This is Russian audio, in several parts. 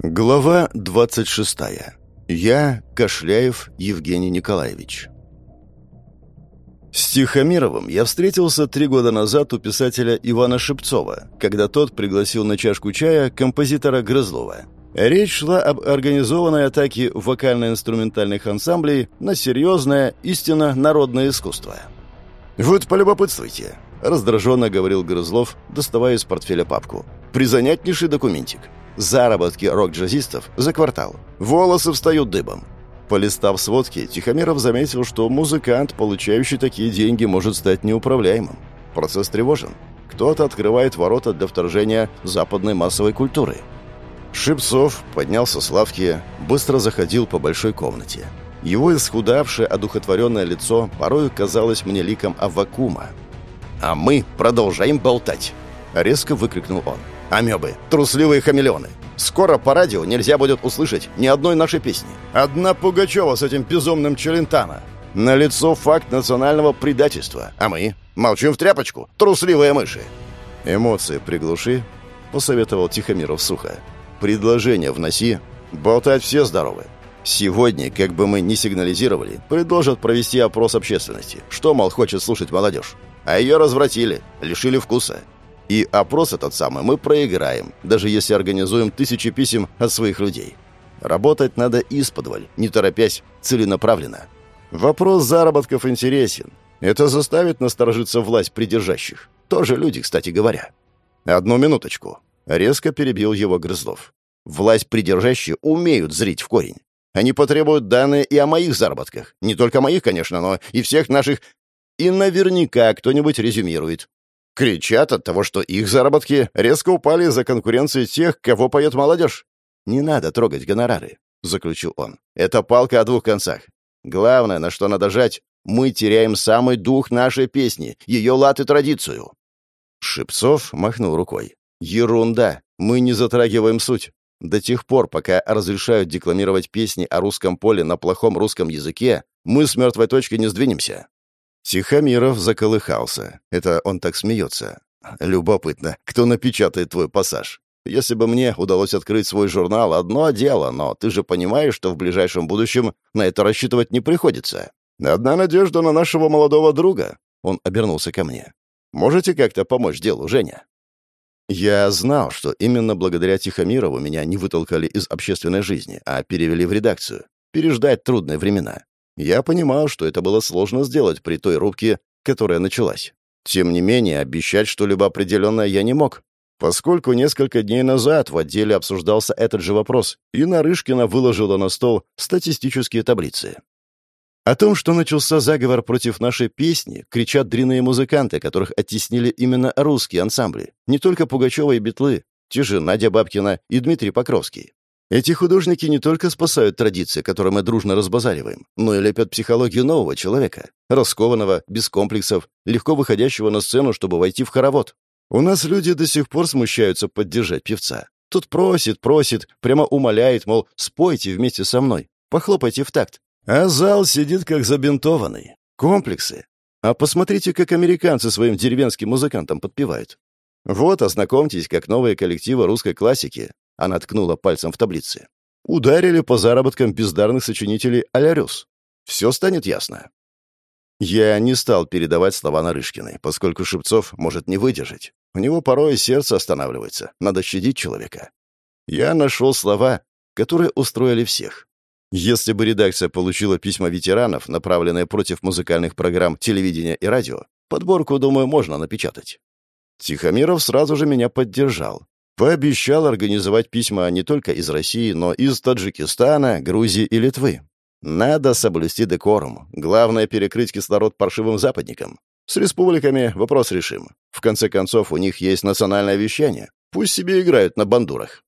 Глава 26. Я, Кашляев Евгений Николаевич. С Тихомировым я встретился три года назад у писателя Ивана Шепцова, когда тот пригласил на чашку чая композитора Грызлова. Речь шла об организованной атаке вокально-инструментальных ансамблей на серьезное, истинно народное искусство. «Вот полюбопытствуйте», — раздраженно говорил Грызлов, доставая из портфеля папку. «Призанятнейший документик. Заработки рок-джазистов за квартал. Волосы встают дыбом. Полистав сводки, Тихомиров заметил, что музыкант, получающий такие деньги, может стать неуправляемым. Процесс тревожен. Кто-то открывает ворота для вторжения западной массовой культуры. Шипцов поднялся с лавки, быстро заходил по большой комнате. Его исхудавшее, одухотворенное лицо порою казалось мне ликом Аввакума. «А мы продолжаем болтать!» — резко выкрикнул он. Амебы, трусливые хамелеоны. Скоро по радио нельзя будет услышать ни одной нашей песни. Одна Пугачева с этим безумным Челентано. На лицо факт национального предательства. А мы молчим в тряпочку, трусливые мыши. Эмоции приглуши, посоветовал Тихомиров сухо. Предложение вноси, болтать все здоровы. Сегодня, как бы мы ни сигнализировали, предложат провести опрос общественности. Что, мол, хочет слушать молодежь? А ее развратили, лишили вкуса. И опрос этот самый мы проиграем, даже если организуем тысячи писем от своих людей. Работать надо исподволь, не торопясь, целенаправленно. Вопрос заработков интересен. Это заставит насторожиться власть придержащих. Тоже люди, кстати говоря. Одну минуточку. Резко перебил его Грызлов. Власть придержащие умеют зрить в корень. Они потребуют данные и о моих заработках. Не только моих, конечно, но и всех наших... И наверняка кто-нибудь резюмирует. Кричат от того, что их заработки резко упали из-за конкуренции тех, кого поет молодежь. «Не надо трогать гонорары», — заключил он. «Это палка о двух концах. Главное, на что надо жать, мы теряем самый дух нашей песни, ее лад и традицию». Шипцов махнул рукой. «Ерунда. Мы не затрагиваем суть. До тех пор, пока разрешают декламировать песни о русском поле на плохом русском языке, мы с мертвой точки не сдвинемся. Тихомиров заколыхался. Это он так смеется. Любопытно, кто напечатает твой пассаж? Если бы мне удалось открыть свой журнал, одно дело, но ты же понимаешь, что в ближайшем будущем на это рассчитывать не приходится. Одна надежда на нашего молодого друга. Он обернулся ко мне. Можете как-то помочь делу, Женя? Я знал, что именно благодаря Тихомирову меня не вытолкали из общественной жизни, а перевели в редакцию. Переждать трудные времена. Я понимал, что это было сложно сделать при той рубке, которая началась. Тем не менее, обещать что-либо определенное я не мог, поскольку несколько дней назад в отделе обсуждался этот же вопрос, и Нарышкина выложила на стол статистические таблицы. О том, что начался заговор против нашей песни, кричат дрянные музыканты, которых оттеснили именно русские ансамбли, не только Пугачева и Бетлы, те же Надя Бабкина и Дмитрий Покровский. Эти художники не только спасают традиции, которые мы дружно разбазариваем, но и лепят психологию нового человека, раскованного, без комплексов, легко выходящего на сцену, чтобы войти в хоровод. У нас люди до сих пор смущаются поддержать певца. Тут просит, просит, прямо умоляет, мол, спойте вместе со мной, похлопайте в такт. А зал сидит как забинтованный. Комплексы. А посмотрите, как американцы своим деревенским музыкантам подпевают. Вот, ознакомьтесь, как новые коллективы русской классики она ткнула пальцем в таблице. Ударили по заработкам бездарных сочинителей Алярюс. Все станет ясно. Я не стал передавать слова Нарышкиной, поскольку Шипцов может не выдержать. У него порой сердце останавливается. Надо щадить человека. Я нашел слова, которые устроили всех. Если бы редакция получила письма ветеранов, направленные против музыкальных программ телевидения и радио, подборку, думаю, можно напечатать. Тихомиров сразу же меня поддержал. Пообещал организовать письма не только из России, но и из Таджикистана, Грузии и Литвы. Надо соблюсти декорум. Главное — перекрыть кислород паршивым западникам. С республиками вопрос решим. В конце концов, у них есть национальное вещание. Пусть себе играют на бандурах.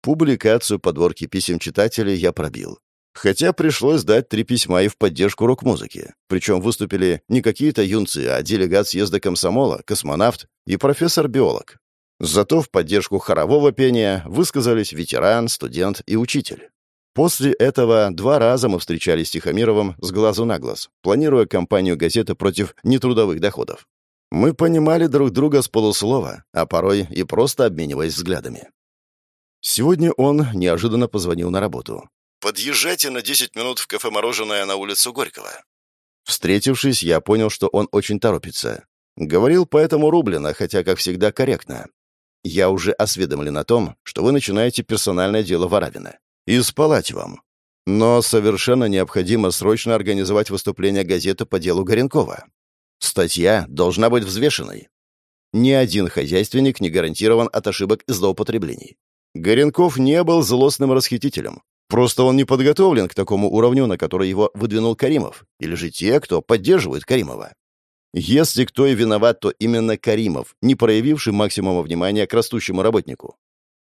Публикацию подворки писем читателей я пробил. Хотя пришлось дать три письма и в поддержку рок-музыки. Причем выступили не какие-то юнцы, а делегат съезда комсомола, космонавт и профессор-биолог. Зато в поддержку хорового пения высказались ветеран, студент и учитель. После этого два раза мы встречались с Тихомировым с глазу на глаз, планируя кампанию газеты против нетрудовых доходов. Мы понимали друг друга с полуслова, а порой и просто обмениваясь взглядами. Сегодня он неожиданно позвонил на работу. «Подъезжайте на 10 минут в кафе «Мороженое» на улицу Горького». Встретившись, я понял, что он очень торопится. Говорил поэтому рублено, хотя, как всегда, корректно. Я уже осведомлен о том, что вы начинаете персональное дело Варавина. И спалать вам. Но совершенно необходимо срочно организовать выступление газеты по делу Горенкова. Статья должна быть взвешенной. Ни один хозяйственник не гарантирован от ошибок и злоупотреблений. Горенков не был злостным расхитителем. Просто он не подготовлен к такому уровню, на который его выдвинул Каримов, или же те, кто поддерживает Каримова. Если кто и виноват, то именно Каримов, не проявивший максимума внимания к растущему работнику.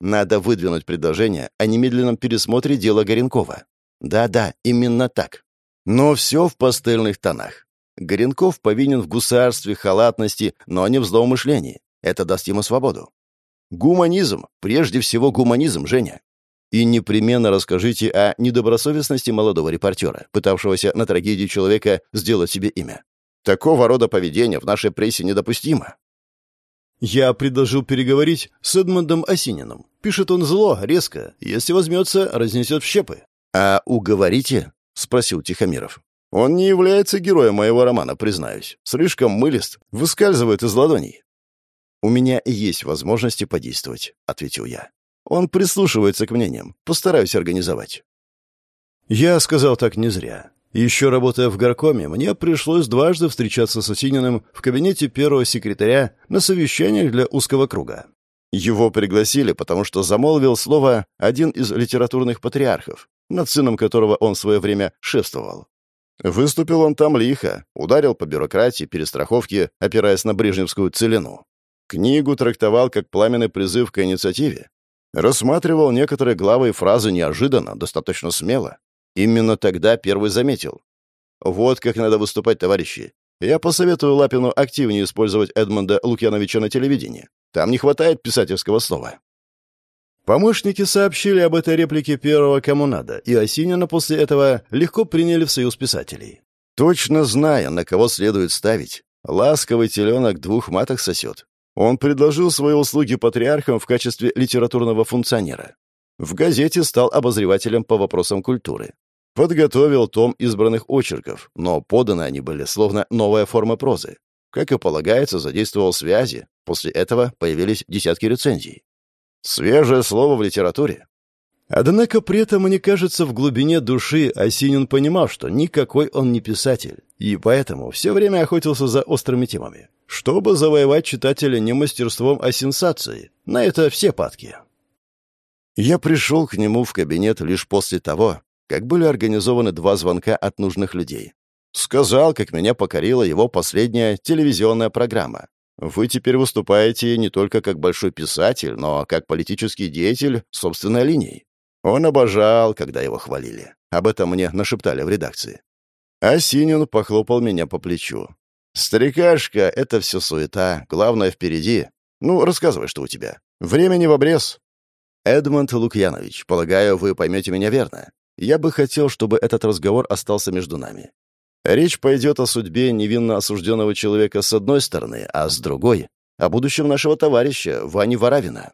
Надо выдвинуть предложение о немедленном пересмотре дела Горенкова. Да-да, именно так. Но все в пастельных тонах. Горенков повинен в гусарстве, халатности, но не в злоумышлении. Это даст ему свободу. Гуманизм, прежде всего гуманизм, Женя. И непременно расскажите о недобросовестности молодого репортера, пытавшегося на трагедии человека сделать себе имя. Такого рода поведение в нашей прессе недопустимо. Я предложил переговорить с Эдмондом Осининым. Пишет он зло, резко. Если возьмется, разнесет в щепы. «А уговорите?» — спросил Тихомиров. «Он не является героем моего романа, признаюсь. Слишком мылист, выскальзывает из ладоней». «У меня есть возможности подействовать», — ответил я. «Он прислушивается к мнениям. Постараюсь организовать». Я сказал так не зря. Еще работая в горкоме, мне пришлось дважды встречаться с Осининым в кабинете первого секретаря на совещаниях для узкого круга. Его пригласили, потому что замолвил слово один из литературных патриархов, над сыном которого он в свое время шефствовал. Выступил он там лихо, ударил по бюрократии, перестраховке, опираясь на брежневскую целину. Книгу трактовал как пламенный призыв к инициативе. Рассматривал некоторые главы и фразы неожиданно, достаточно смело. Именно тогда первый заметил. Вот как надо выступать, товарищи. Я посоветую Лапину активнее использовать Эдмонда Лукьяновича на телевидении. Там не хватает писательского слова. Помощники сообщили об этой реплике первого кому надо, и Осинина после этого легко приняли в союз писателей. Точно зная, на кого следует ставить, ласковый теленок двух маток сосет. Он предложил свои услуги патриархам в качестве литературного функционера. В газете стал обозревателем по вопросам культуры. Подготовил том избранных очерков, но поданы они были словно новая форма прозы. Как и полагается, задействовал связи. После этого появились десятки рецензий. Свежее слово в литературе. Однако при этом, мне кажется, в глубине души Осинин понимал, что никакой он не писатель, и поэтому все время охотился за острыми темами, чтобы завоевать читателя не мастерством, а сенсацией. На это все падки. Я пришел к нему в кабинет лишь после того, как были организованы два звонка от нужных людей. Сказал, как меня покорила его последняя телевизионная программа, вы теперь выступаете не только как большой писатель, но как политический деятель собственной линией. Он обожал, когда его хвалили. Об этом мне нашептали в редакции. А Синин похлопал меня по плечу. «Старикашка, это все суета. Главное, впереди. Ну, рассказывай, что у тебя. Времени в обрез». «Эдмонд Лукьянович, полагаю, вы поймете меня верно. Я бы хотел, чтобы этот разговор остался между нами. Речь пойдет о судьбе невинно осужденного человека с одной стороны, а с другой — о будущем нашего товарища, Вани Варавина.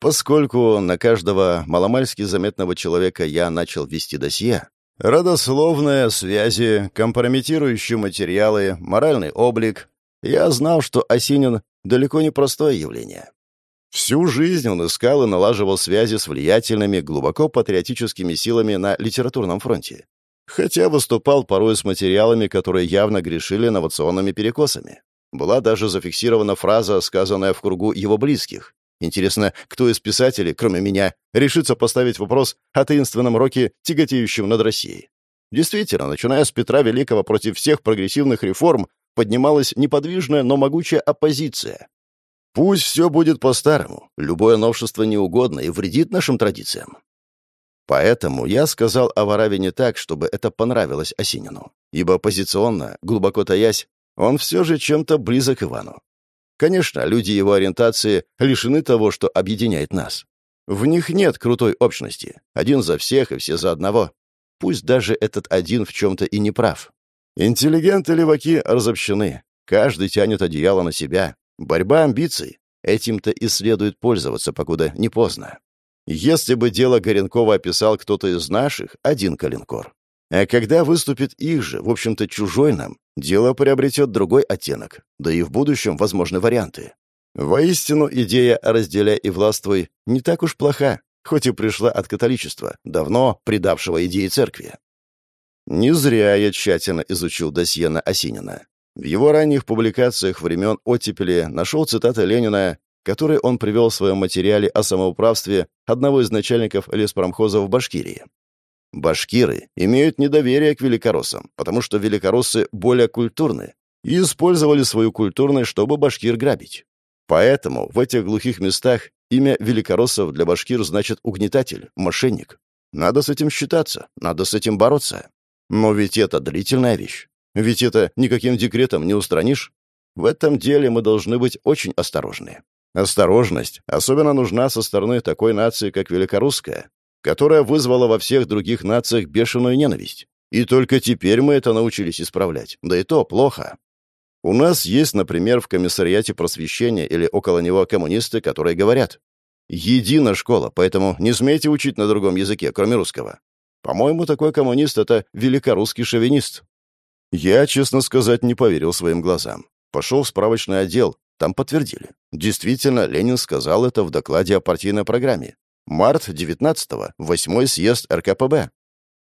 Поскольку на каждого маломальски заметного человека я начал вести досье, родословные связи, компрометирующие материалы, моральный облик, я знал, что Осинин далеко не простое явление. Всю жизнь он искал и налаживал связи с влиятельными, глубоко патриотическими силами на литературном фронте хотя выступал порой с материалами, которые явно грешили инновационными перекосами. Была даже зафиксирована фраза, сказанная в кругу его близких. Интересно, кто из писателей, кроме меня, решится поставить вопрос о таинственном роке, тяготеющем над Россией? Действительно, начиная с Петра Великого против всех прогрессивных реформ, поднималась неподвижная, но могучая оппозиция. Пусть все будет по-старому, любое новшество неугодно и вредит нашим традициям. Поэтому я сказал о Варавине так, чтобы это понравилось Осинину. Ибо оппозиционно, глубоко таясь, он все же чем-то близок Ивану. Конечно, люди его ориентации лишены того, что объединяет нас. В них нет крутой общности. Один за всех и все за одного. Пусть даже этот один в чем-то и не прав. Интеллигенты-леваки разобщены. Каждый тянет одеяло на себя. Борьба амбиций. Этим-то и следует пользоваться, покуда не поздно. Если бы дело Горенкова описал кто-то из наших, один калинкор. А когда выступит их же, в общем-то, чужой нам, дело приобретет другой оттенок, да и в будущем возможны варианты. Воистину, идея «разделяй и властвуй» не так уж плоха, хоть и пришла от католичества, давно предавшего идеи церкви. Не зря я тщательно изучил досье на Осинина. В его ранних публикациях времен оттепели нашел цитаты Ленина который он привел в своем материале о самоуправстве одного из начальников леспромхоза в Башкирии. Башкиры имеют недоверие к великороссам, потому что великороссы более культурны и использовали свою культурность, чтобы башкир грабить. Поэтому в этих глухих местах имя великороссов для башкир значит угнетатель, мошенник. Надо с этим считаться, надо с этим бороться. Но ведь это длительная вещь. Ведь это никаким декретом не устранишь. В этом деле мы должны быть очень осторожны. Осторожность особенно нужна со стороны такой нации, как Великорусская, которая вызвала во всех других нациях бешеную ненависть. И только теперь мы это научились исправлять. Да и то плохо. У нас есть, например, в комиссариате просвещения или около него коммунисты, которые говорят «Едина школа, поэтому не смейте учить на другом языке, кроме русского». По-моему, такой коммунист — это великорусский шовинист. Я, честно сказать, не поверил своим глазам. Пошел в справочный отдел, там подтвердили. Действительно, Ленин сказал это в докладе о партийной программе. Март 19-го, восьмой съезд РКПБ.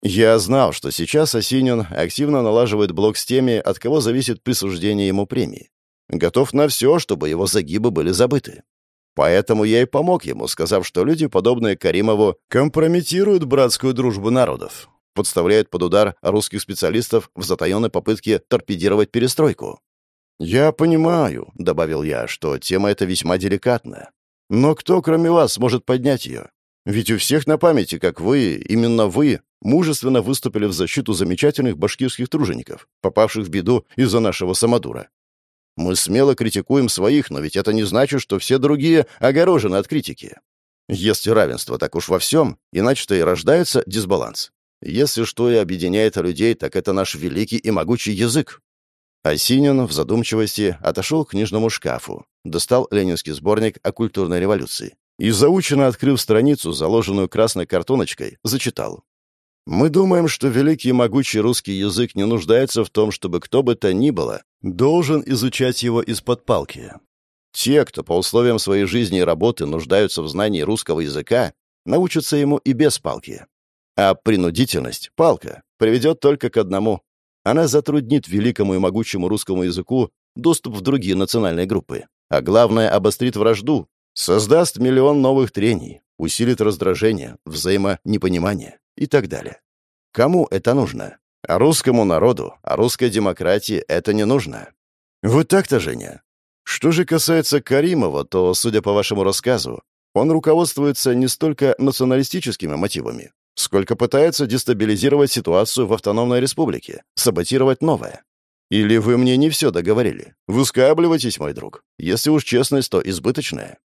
Я знал, что сейчас Осинин активно налаживает блок с теми, от кого зависит присуждение ему премии. Готов на все, чтобы его загибы были забыты. Поэтому я и помог ему, сказав, что люди, подобные Каримову, компрометируют братскую дружбу народов, подставляют под удар русских специалистов в затаенной попытке торпедировать перестройку. «Я понимаю», — добавил я, — «что тема эта весьма деликатная. Но кто, кроме вас, может поднять ее? Ведь у всех на памяти, как вы, именно вы, мужественно выступили в защиту замечательных башкирских тружеников, попавших в беду из-за нашего самодура. Мы смело критикуем своих, но ведь это не значит, что все другие огорожены от критики. Если равенство так уж во всем, иначе-то и рождается дисбаланс. Если что и объединяет людей, так это наш великий и могучий язык. Осинин в задумчивости отошел к книжному шкафу, достал ленинский сборник о культурной революции и, заученно открыв страницу, заложенную красной картоночкой, зачитал. «Мы думаем, что великий и могучий русский язык не нуждается в том, чтобы кто бы то ни было должен изучать его из-под палки. Те, кто по условиям своей жизни и работы нуждаются в знании русского языка, научатся ему и без палки. А принудительность, палка, приведет только к одному она затруднит великому и могучему русскому языку доступ в другие национальные группы. А главное, обострит вражду, создаст миллион новых трений, усилит раздражение, взаимонепонимание и так далее. Кому это нужно? А русскому народу, а русской демократии это не нужно. Вот так-то, Женя. Что же касается Каримова, то, судя по вашему рассказу, он руководствуется не столько националистическими мотивами, сколько пытается дестабилизировать ситуацию в автономной республике, саботировать новое. Или вы мне не все договорили? Выскабливайтесь, мой друг. Если уж честность, то избыточная.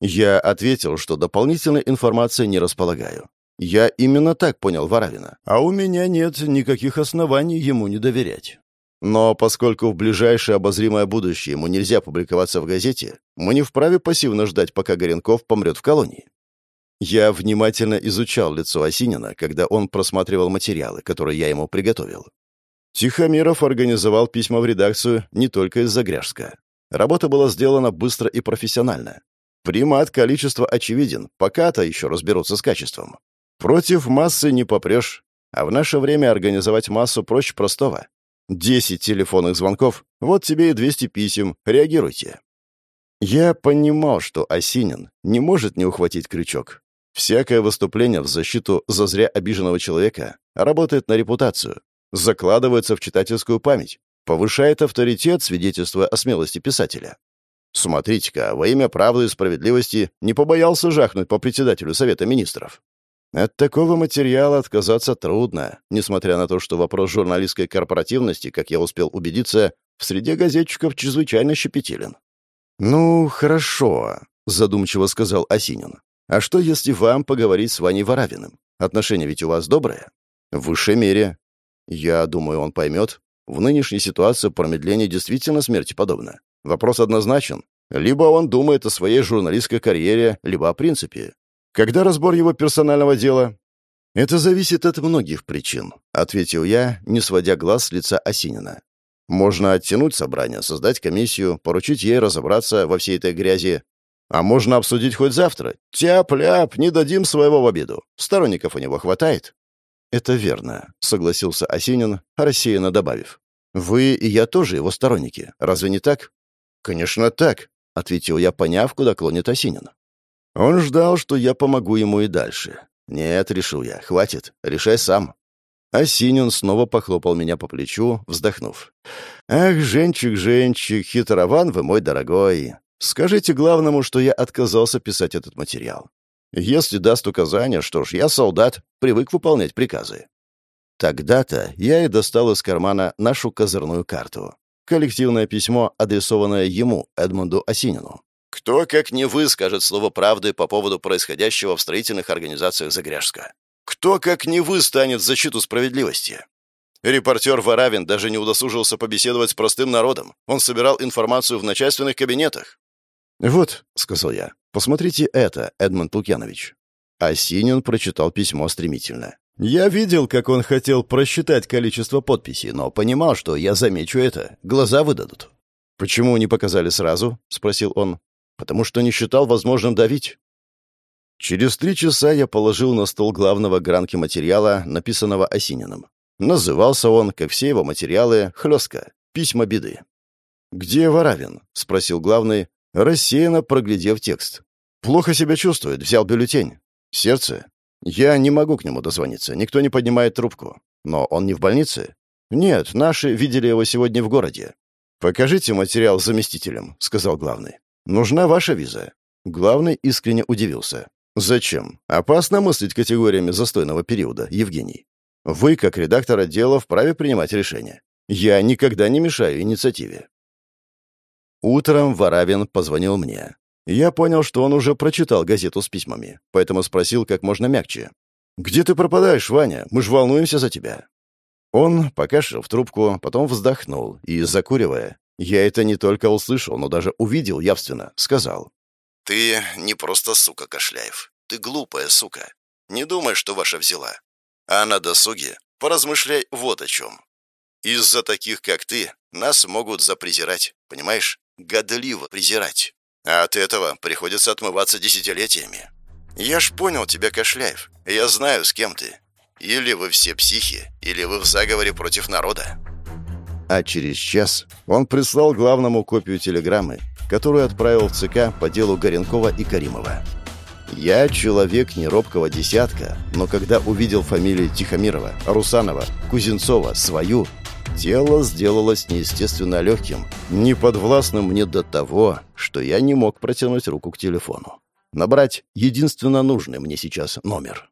Я ответил, что дополнительной информации не располагаю. Я именно так понял Воравина. А у меня нет никаких оснований ему не доверять. Но поскольку в ближайшее обозримое будущее ему нельзя публиковаться в газете, мы не вправе пассивно ждать, пока Горенков помрет в колонии. Я внимательно изучал лицо Осинина, когда он просматривал материалы, которые я ему приготовил. Тихомиров организовал письма в редакцию не только из Загряжска. Работа была сделана быстро и профессионально. Примат количества очевиден, пока-то еще разберутся с качеством. Против массы не попрешь, а в наше время организовать массу проще простого. Десять телефонных звонков, вот тебе и 200 писем, реагируйте. Я понимал, что Осинин не может не ухватить крючок, Всякое выступление в защиту зазря обиженного человека работает на репутацию, закладывается в читательскую память, повышает авторитет, свидетельствуя о смелости писателя. Смотрите-ка, во имя правды и справедливости не побоялся жахнуть по председателю Совета Министров. От такого материала отказаться трудно, несмотря на то, что вопрос журналистской корпоративности, как я успел убедиться, в среде газетчиков чрезвычайно щепетилен. «Ну, хорошо», — задумчиво сказал Осинин. А что, если вам поговорить с Ваней Воравиным? Отношения ведь у вас добрые? В высшей мере. Я думаю, он поймет. В нынешней ситуации промедление действительно смерти подобно. Вопрос однозначен. Либо он думает о своей журналистской карьере, либо о принципе. Когда разбор его персонального дела?» «Это зависит от многих причин», — ответил я, не сводя глаз с лица Осинина. «Можно оттянуть собрание, создать комиссию, поручить ей разобраться во всей этой грязи. А можно обсудить хоть завтра. Тяп-ляп, не дадим своего в обиду. Сторонников у него хватает». «Это верно», — согласился Осинин, рассеянно добавив. «Вы и я тоже его сторонники. Разве не так?» «Конечно так», — ответил я, поняв, куда клонит Осинин. Он ждал, что я помогу ему и дальше. «Нет», — решил я, — «хватит, решай сам». Осинин снова похлопал меня по плечу, вздохнув. «Ах, Женчик, Женчик, хитрован вы мой дорогой. Скажите главному, что я отказался писать этот материал. Если даст указания, что ж, я солдат, привык выполнять приказы». Тогда-то я и достал из кармана нашу козырную карту. Коллективное письмо, адресованное ему, Эдмунду Осинину. Кто, как не вы, скажет слово правды по поводу происходящего в строительных организациях Загряжска? Кто, как не вы, станет защиту справедливости? Репортер Варавин даже не удосужился побеседовать с простым народом. Он собирал информацию в начальственных кабинетах. «Вот», — сказал я, — «посмотрите это, Эдмонд Лукьянович». Осинин прочитал письмо стремительно. Я видел, как он хотел просчитать количество подписей, но понимал, что я замечу это, глаза выдадут. «Почему не показали сразу?» — спросил он. «Потому что не считал возможным давить». Через три часа я положил на стол главного гранки материала, написанного Осининым. Назывался он, как все его материалы, «Хлёстка. Письма беды». «Где Варавин?» — спросил главный, рассеянно проглядев текст. «Плохо себя чувствует. Взял бюллетень. Сердце. Я не могу к нему дозвониться, никто не поднимает трубку. Но он не в больнице? Нет, наши видели его сегодня в городе. Покажите материал заместителям, сказал главный. Нужна ваша виза. Главный искренне удивился. Зачем? Опасно мыслить категориями застойного периода, Евгений. Вы, как редактор отдела, вправе принимать решения. Я никогда не мешаю инициативе. Утром Варавин позвонил мне. Я понял, что он уже прочитал газету с письмами, поэтому спросил как можно мягче. «Где ты пропадаешь, Ваня? Мы ж волнуемся за тебя». Он покашлял в трубку, потом вздохнул и, закуривая, я это не только услышал, но даже увидел явственно, сказал. «Ты не просто сука, Кошляев. Ты глупая сука. Не думай, что ваша взяла. А на досуге поразмышляй вот о чем. Из-за таких, как ты, нас могут запрезирать, понимаешь? Годливо презирать. А от этого приходится отмываться десятилетиями. Я ж понял тебя, Кошляев. Я знаю, с кем ты. Или вы все психи, или вы в заговоре против народа. А через час он прислал главному копию телеграммы, которую отправил в ЦК по делу Горенкова и Каримова. Я человек не робкого десятка, но когда увидел фамилии Тихомирова, Русанова, Кузенцова, свою, Тело сделалось неестественно легким, неподвластным мне до того, что я не мог протянуть руку к телефону. Набрать единственно нужный мне сейчас номер.